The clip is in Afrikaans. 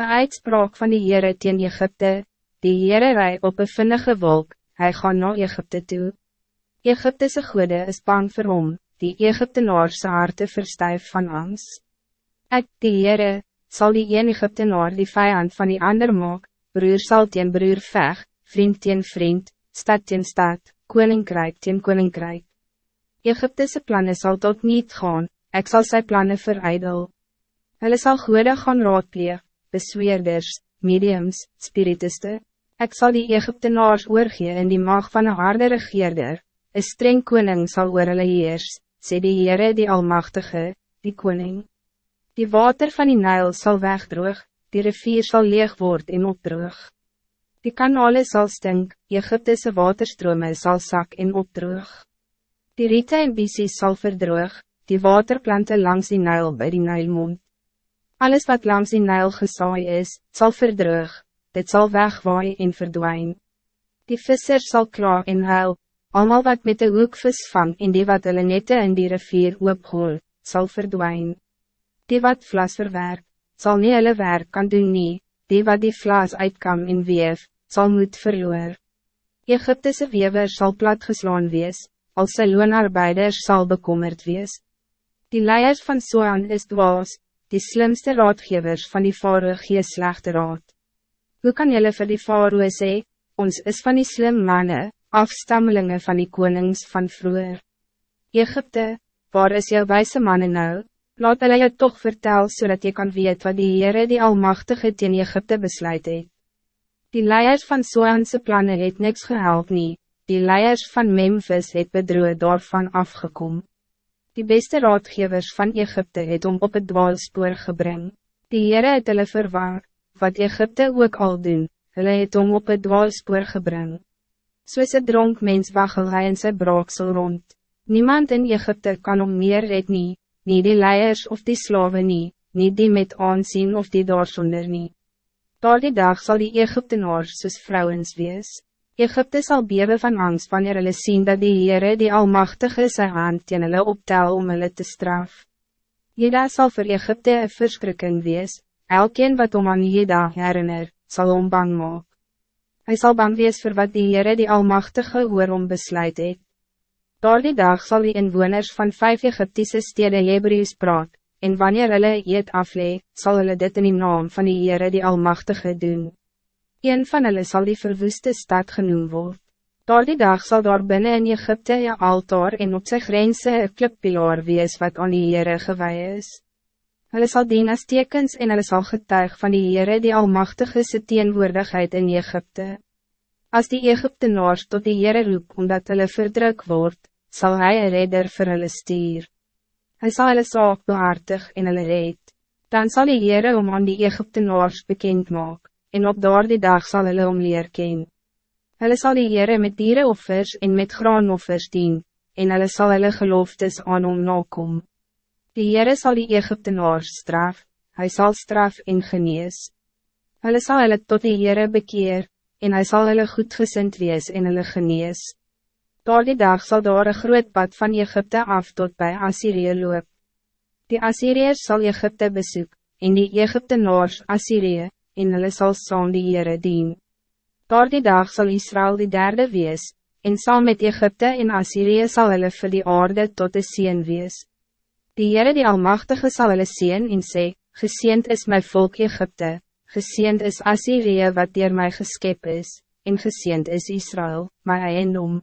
Een uitspraak van die Heere teen Egypte, die Heere rij op een vinnige wolk, hij gaat naar Egypte toe. Egyptese goede is bang vir hom, die Egyptenaarse harte verstijf van angst. Ek, die Heere, sal die een Egyptenaar die vijand van die ander maak, broer sal teen broer veg, vriend teen vriend, stad teen stad, koninkrijk teen koninkrijk. Egyptese plannen zal tot niet gaan, ik zal zijn plannen verijdel. Hulle sal goede gaan raadpleeg, besweerders, mediums, spiritiste. Ik zal die Egyptenaars oorgee in die mag van een harde regeerder, een streng koning zal oor hulle heers, sê die Heere die Almachtige, die koning. Die water van die Nijl zal wegdroog, die rivier zal leeg worden en opdroog. Die kanale zal stink, Egyptese waterstrome zal zak en opdroog. Die riete en bisies zal verdroog, die waterplanten langs die Nijl bij die Nijlmond. Alles wat langs die Nijl gesaai is, zal verdroog, dit zal wegwaaien en verdwijnen. Die visser zal klaar en huil, allemaal wat met de hoekvis vang en die wat hulle nette in die rivier oopgool, zal verdwijnen. Die wat vlas verwerk, zal nie hulle werk kan doen nie, die wat die vlas uitkam en weef, zal moet verloor. Egyptese wever zal platgeslaan wees, als sy loonarbeiders zal bekommerd wees. Die leiers van Soan is dwaas, die slimste raadgevers van die Faroe gee slechte raad. Hoe kan jullie vir die Faroe sê, ons is van die slim mannen, afstammelingen van die konings van vroeger. Egypte, waar is jou wijze mannen nou? Laat hulle jou toch vertel, zodat je kan weet wat die Heere die Almachtige teen Egypte besluit het. Die leiers van Soanse plannen het niks gehelp nie, die leiers van Memphis het bedroe daarvan afgekom. Die beste raadgevers van Egypte het om op het dwaalspoor gebring. Die Heere het hulle verwaar, wat Egypte ook al doen, hulle het om op het dwaalspoor gebring. Soos een dronk mens waggel hy in sy braaksel rond. Niemand in Egypte kan om meer red nie, nie die leiers of die slaven nie, nie die met aansien of die daarsonder nie. Daar die dag zal die Egyptenaars soos vrouwens wees. Egypte zal bewe van angst wanneer hulle sien dat die Heere die Almachtige sy hand teen hulle optel om hulle te straf. Jeda zal voor Egypte een verskrikking wees, elkeen wat om aan Jeda herinner, zal om bang maak. Hy sal bang wees voor wat die Heere die Almachtige oor om besluit het. Door die dag zal die inwoners van vijf Egyptische steden Hebrews praat, en wanneer hulle eet aflee, sal hulle dit in die naam van die Heere die Almachtige doen. Een van hulle zal die verwoeste stad genoemd worden. Door die dag zal daar binnen in Egypte een altaar en op zijn grenzen een klippilaar wees wat aan die Heere gewaai is. Hulle sal dien as tekens en hulle sal getuig van die Heere die Almachtige se teenwoordigheid in Egypte. Als die Egyptenaars tot die Heere roep omdat hulle verdruk wordt, zal hij een redder vir hulle stuur. Hy sal hulle saak behartig en hulle red. Dan zal die Heere om aan die Egyptenaars bekend maak, en op daardie dag zal hulle om leer ken. Hulle sal die Heere met dierenoffers en met graanoffers dien, en hulle sal hulle geloftes aan hom nakom. Die Heere sal die Egyptenaars straf, hij zal straf en genees. Hulle sal hulle tot die Heere bekeer, en hij zal hulle goedgesind wees en hulle genees. Door die dag zal daar een groot pad van Egypte af tot bij Assyrië loop. Die Assyriërs zal Egypte bezoek, en die Egyptenaars Assyrië, en hulle sal saam die Heere dien. Door die dag zal Israël die derde wees, en saam met Egypte en Assyrië zal hulle vir die aarde tot de sien wees. Die Heere die Almachtige zal hulle sien en sê, Geseend is mijn volk Egypte, geseend is Assyrië wat dier mij geskep is, en geseend is Israël, my eiendom.